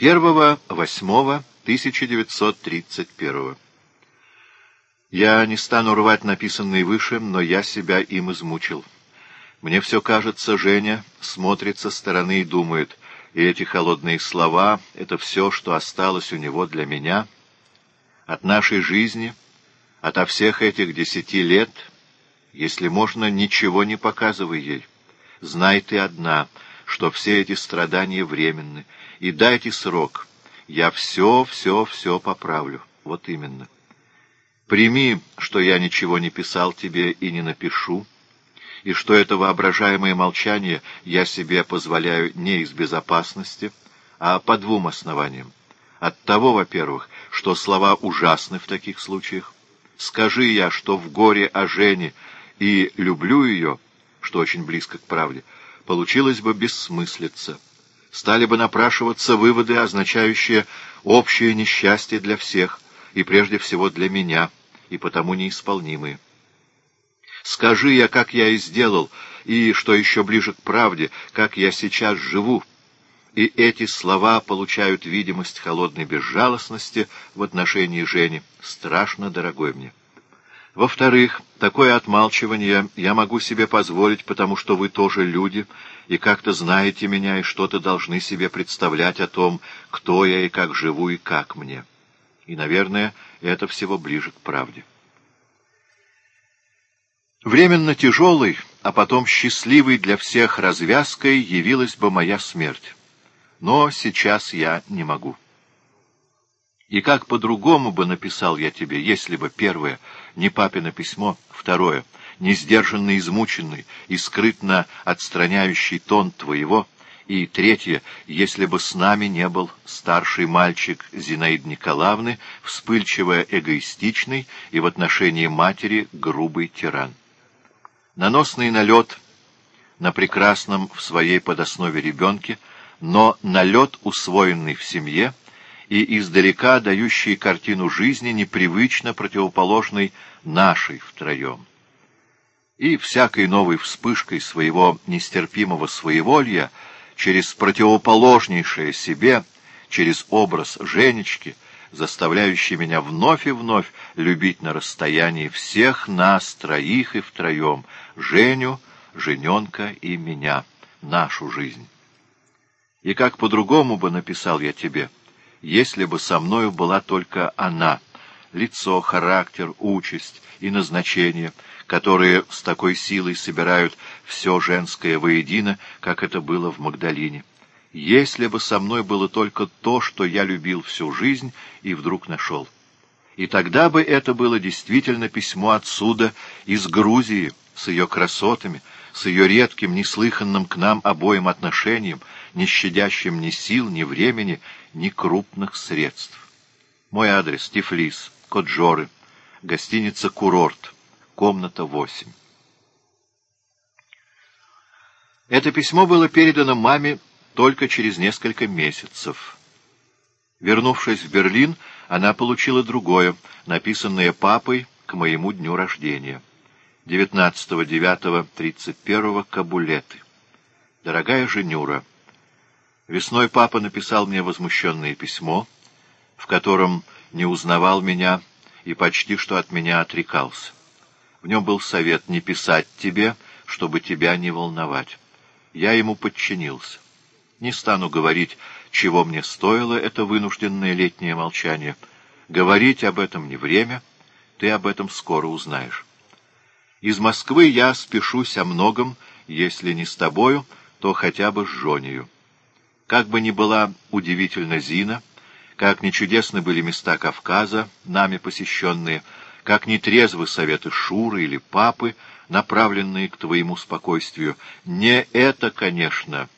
1.8.1931 Я не стану рвать написанное выше, но я себя им измучил. Мне все кажется, Женя смотрит со стороны и думает, и эти холодные слова — это все, что осталось у него для меня. От нашей жизни, ото всех этих десяти лет, если можно, ничего не показывай ей. Знай ты одна, что все эти страдания временны, и дайте срок. Я все, все, все поправлю. Вот именно. Прими, что я ничего не писал тебе и не напишу, и что это воображаемое молчание я себе позволяю не из безопасности, а по двум основаниям. От того, во-первых, что слова ужасны в таких случаях. Скажи я, что в горе о Жене и люблю ее, что очень близко к правде, получилось бы бессмыслица. Стали бы напрашиваться выводы, означающие общее несчастье для всех, и прежде всего для меня, и потому неисполнимые. Скажи я, как я и сделал, и, что еще ближе к правде, как я сейчас живу, и эти слова получают видимость холодной безжалостности в отношении Жени, страшно дорогой мне. Во-вторых, такое отмалчивание я могу себе позволить, потому что вы тоже люди, и как-то знаете меня, и что-то должны себе представлять о том, кто я и как живу, и как мне. И, наверное, это всего ближе к правде. Временно тяжелой, а потом счастливой для всех развязкой явилась бы моя смерть. Но сейчас я не могу. И как по-другому бы написал я тебе, если бы, первое, не папино письмо, второе, не сдержанный, измученный и скрытно отстраняющий тон твоего, и третье, если бы с нами не был старший мальчик Зинаиды Николаевны, вспыльчиво эгоистичный и в отношении матери грубый тиран. Наносный налет на прекрасном в своей подоснове ребенке, но налет, усвоенный в семье, и издалека дающий картину жизни, непривычно противоположной нашей втроем. И всякой новой вспышкой своего нестерпимого своеволья через противоположнейшее себе, через образ Женечки, заставляющий меня вновь и вновь любить на расстоянии всех нас троих и втроем, Женю, Жененка и меня, нашу жизнь. И как по-другому бы написал я тебе — если бы со мною была только она, лицо, характер, участь и назначение, которые с такой силой собирают все женское воедино, как это было в Магдалине. Если бы со мной было только то, что я любил всю жизнь и вдруг нашел. И тогда бы это было действительно письмо отсюда, из Грузии, с ее красотами, с ее редким, неслыханным к нам обоим отношением, не щадящим ни сил, ни времени, ни крупных средств. Мой адрес — Тифлис, Коджоры, гостиница «Курорт», комната 8. Это письмо было передано маме только через несколько месяцев. Вернувшись в Берлин, она получила другое, написанное папой к моему дню рождения. 19.09.31 Кабулеты. Дорогая Женюра, весной папа написал мне возмущенное письмо, в котором не узнавал меня и почти что от меня отрекался. В нем был совет не писать тебе, чтобы тебя не волновать. Я ему подчинился. Не стану говорить, чего мне стоило это вынужденное летнее молчание. Говорить об этом не время, ты об этом скоро узнаешь. Из Москвы я спешусь о многом, если не с тобою, то хотя бы с Жонею. Как бы ни была удивительна Зина, как ни чудесны были места Кавказа, нами посещенные, как ни трезвы советы Шуры или Папы, направленные к твоему спокойствию, не это, конечно,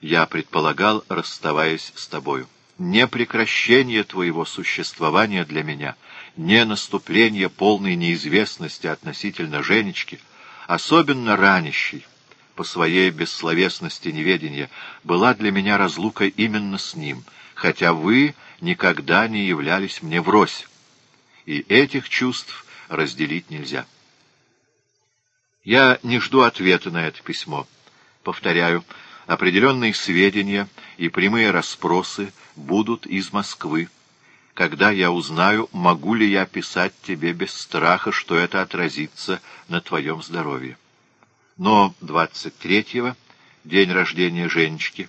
я предполагал, расставаясь с тобою. Не прекращение твоего существования для меня — не наступление полной неизвестности относительно Женечки, особенно ранящей, по своей бессловесности неведения, была для меня разлука именно с ним, хотя вы никогда не являлись мне врозь, и этих чувств разделить нельзя. Я не жду ответа на это письмо. Повторяю, Определенные сведения и прямые расспросы будут из Москвы, когда я узнаю, могу ли я писать тебе без страха, что это отразится на твоем здоровье. Но 23-го, день рождения Женечки,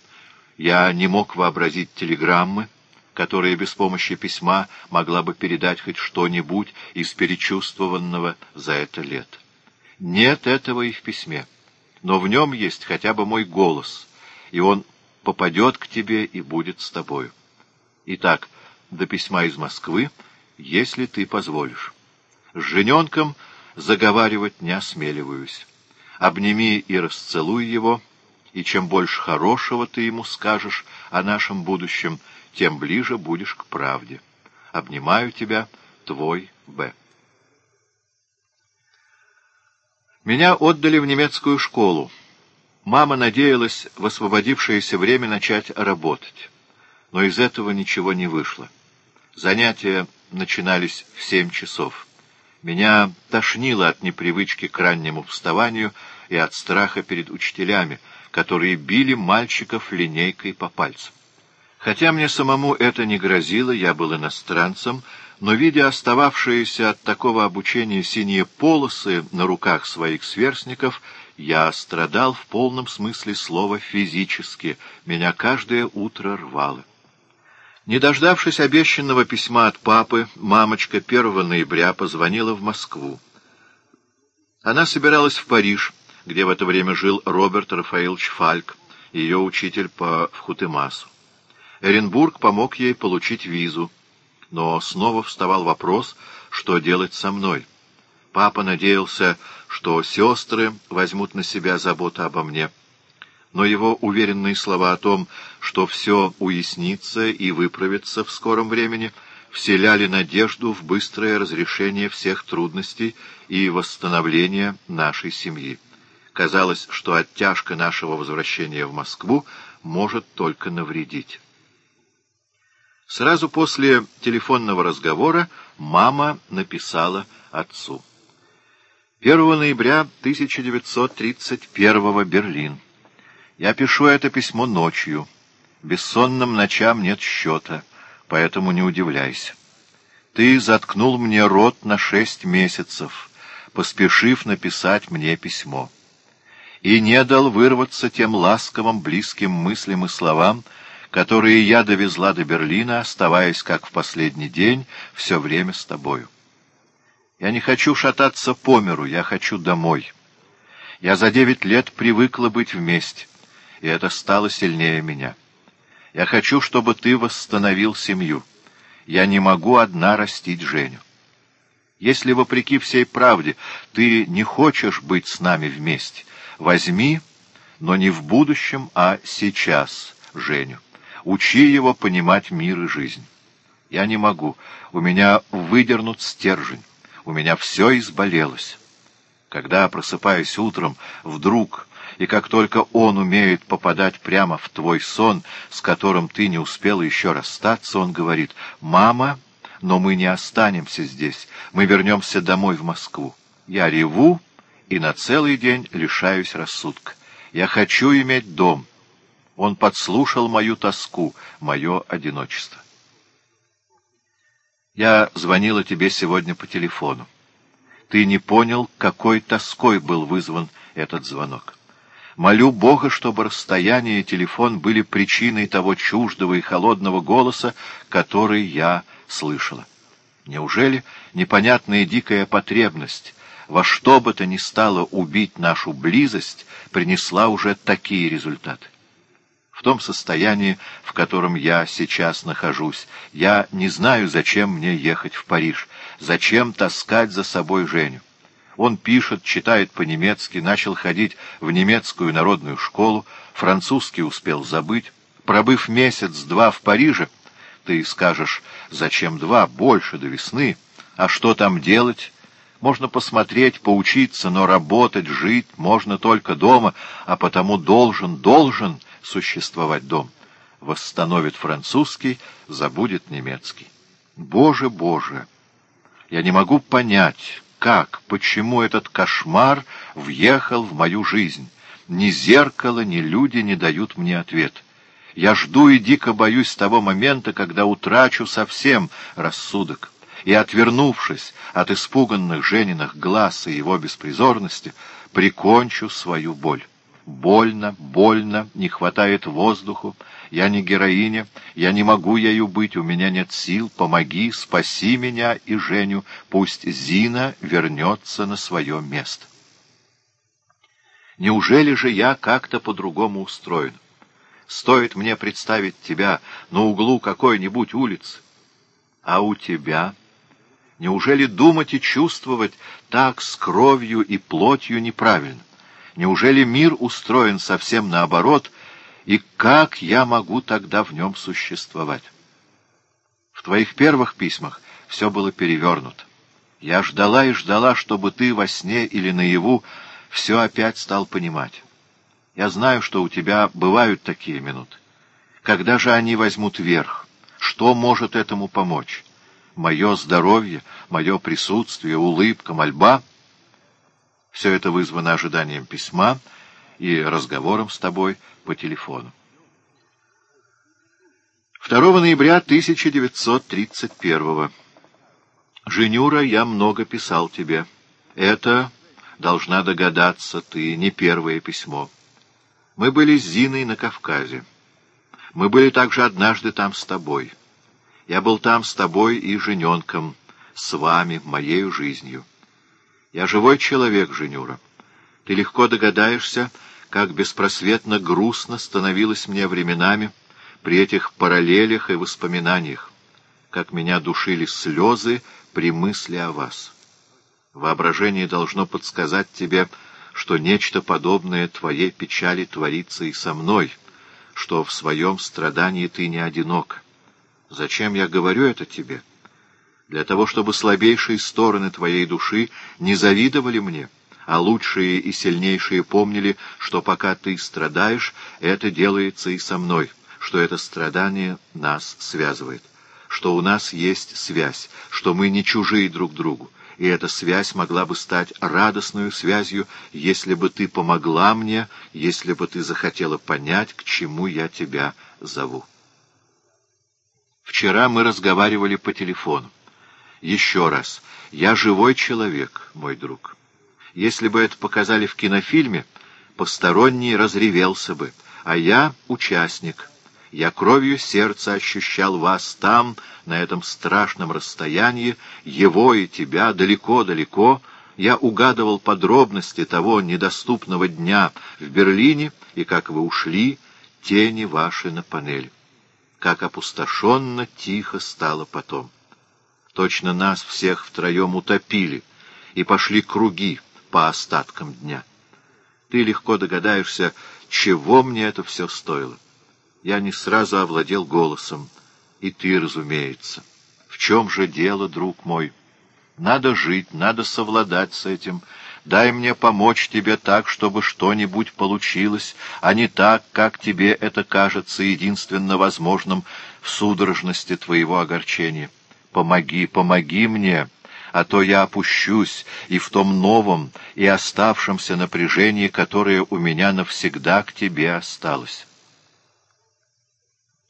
я не мог вообразить телеграммы, которая без помощи письма могла бы передать хоть что-нибудь из перечувствованного за это лето. Нет этого и в письме, но в нем есть хотя бы мой голос, и он попадет к тебе и будет с тобою. Итак, до письма из Москвы, если ты позволишь. С жененком заговаривать не осмеливаюсь. Обними и расцелуй его, и чем больше хорошего ты ему скажешь о нашем будущем, тем ближе будешь к правде. Обнимаю тебя, твой Б. Меня отдали в немецкую школу. Мама надеялась в освободившееся время начать работать, но из этого ничего не вышло. Занятия начинались в семь часов. Меня тошнило от непривычки к раннему вставанию и от страха перед учителями, которые били мальчиков линейкой по пальцам. Хотя мне самому это не грозило, я был иностранцем, но, видя остававшиеся от такого обучения синие полосы на руках своих сверстников, я страдал в полном смысле слова физически, меня каждое утро рвало. Не дождавшись обещанного письма от папы, мамочка 1 ноября позвонила в Москву. Она собиралась в Париж, где в это время жил Роберт Рафаэльевич Фальк, ее учитель по Вхутемасу. Эренбург помог ей получить визу, но снова вставал вопрос, что делать со мной. Папа надеялся, что сестры возьмут на себя заботу обо мне — но его уверенные слова о том, что все уяснится и выправится в скором времени, вселяли надежду в быстрое разрешение всех трудностей и восстановление нашей семьи. Казалось, что оттяжка нашего возвращения в Москву может только навредить. Сразу после телефонного разговора мама написала отцу. 1 ноября 1931 Берлин. Я пишу это письмо ночью. Бессонным ночам нет счета, поэтому не удивляйся. Ты заткнул мне рот на шесть месяцев, поспешив написать мне письмо. И не дал вырваться тем ласковым, близким мыслям и словам, которые я довезла до Берлина, оставаясь, как в последний день, все время с тобою. Я не хочу шататься по миру, я хочу домой. Я за девять лет привыкла быть вместе и это стало сильнее меня. Я хочу, чтобы ты восстановил семью. Я не могу одна растить Женю. Если, вопреки всей правде, ты не хочешь быть с нами вместе, возьми, но не в будущем, а сейчас, Женю. Учи его понимать мир и жизнь. Я не могу. У меня выдернут стержень. У меня все изболелось. Когда, просыпаясь утром, вдруг и как только он умеет попадать прямо в твой сон, с которым ты не успела еще расстаться, он говорит «Мама, но мы не останемся здесь, мы вернемся домой в Москву». Я реву и на целый день лишаюсь рассудка. Я хочу иметь дом. Он подслушал мою тоску, мое одиночество. Я звонила тебе сегодня по телефону. Ты не понял, какой тоской был вызван этот звонок. Молю Бога, чтобы расстояние и телефон были причиной того чуждого и холодного голоса, который я слышала. Неужели непонятная дикая потребность во что бы то ни стало убить нашу близость принесла уже такие результаты? В том состоянии, в котором я сейчас нахожусь, я не знаю, зачем мне ехать в Париж, зачем таскать за собой Женю. Он пишет, читает по-немецки, начал ходить в немецкую народную школу, французский успел забыть. Пробыв месяц-два в Париже, ты скажешь, зачем два, больше до весны, а что там делать? Можно посмотреть, поучиться, но работать, жить можно только дома, а потому должен, должен существовать дом. Восстановит французский, забудет немецкий. Боже, Боже! Я не могу понять, как, почему этот кошмар въехал в мою жизнь, ни зеркало, ни люди не дают мне ответ. Я жду и дико боюсь того момента, когда утрачу совсем рассудок, и, отвернувшись от испуганных Жениных глаз и его беспризорности, прикончу свою боль. Больно, больно, не хватает воздуху, я не героиня, я не могу ею быть, у меня нет сил, помоги, спаси меня и Женю, пусть Зина вернется на свое место. Неужели же я как-то по-другому устроен? Стоит мне представить тебя на углу какой-нибудь улицы. А у тебя... Неужели думать и чувствовать так с кровью и плотью неправильно? Неужели мир устроен совсем наоборот, и как я могу тогда в нем существовать? В твоих первых письмах все было перевернуто. Я ждала и ждала, чтобы ты во сне или наяву все опять стал понимать. Я знаю, что у тебя бывают такие минуты. Когда же они возьмут верх? Что может этому помочь? Мое здоровье, мое присутствие, улыбка, мольба — все это вызвано ожиданием письма и разговором с тобой по телефону. 2 ноября 1931 «Женюра, я много писал тебе. Это, должна догадаться ты, не первое письмо. Мы были с Зиной на Кавказе. Мы были также однажды там с тобой. Я был там с тобой и жененком, с вами, моею жизнью. Я живой человек, Женюра. Ты легко догадаешься, как беспросветно грустно становилось мне временами при этих параллелях и воспоминаниях, как меня душили слезы при мысли о вас. Воображение должно подсказать тебе, что нечто подобное твоей печали творится и со мной, что в своем страдании ты не одинок. Зачем я говорю это тебе?» Для того, чтобы слабейшие стороны твоей души не завидовали мне, а лучшие и сильнейшие помнили, что пока ты страдаешь, это делается и со мной, что это страдание нас связывает, что у нас есть связь, что мы не чужие друг другу, и эта связь могла бы стать радостной связью, если бы ты помогла мне, если бы ты захотела понять, к чему я тебя зову. Вчера мы разговаривали по телефону. Еще раз, я живой человек, мой друг. Если бы это показали в кинофильме, посторонний разревелся бы, а я участник. Я кровью сердца ощущал вас там, на этом страшном расстоянии, его и тебя далеко-далеко. Я угадывал подробности того недоступного дня в Берлине и как вы ушли, тени ваши на панель. Как опустошенно тихо стало потом. Точно нас всех втроем утопили и пошли круги по остаткам дня. Ты легко догадаешься, чего мне это все стоило. Я не сразу овладел голосом, и ты, разумеется. В чем же дело, друг мой? Надо жить, надо совладать с этим. Дай мне помочь тебе так, чтобы что-нибудь получилось, а не так, как тебе это кажется единственно возможным в судорожности твоего огорчения. Помоги, помоги мне, а то я опущусь и в том новом и оставшемся напряжении, которое у меня навсегда к тебе осталось».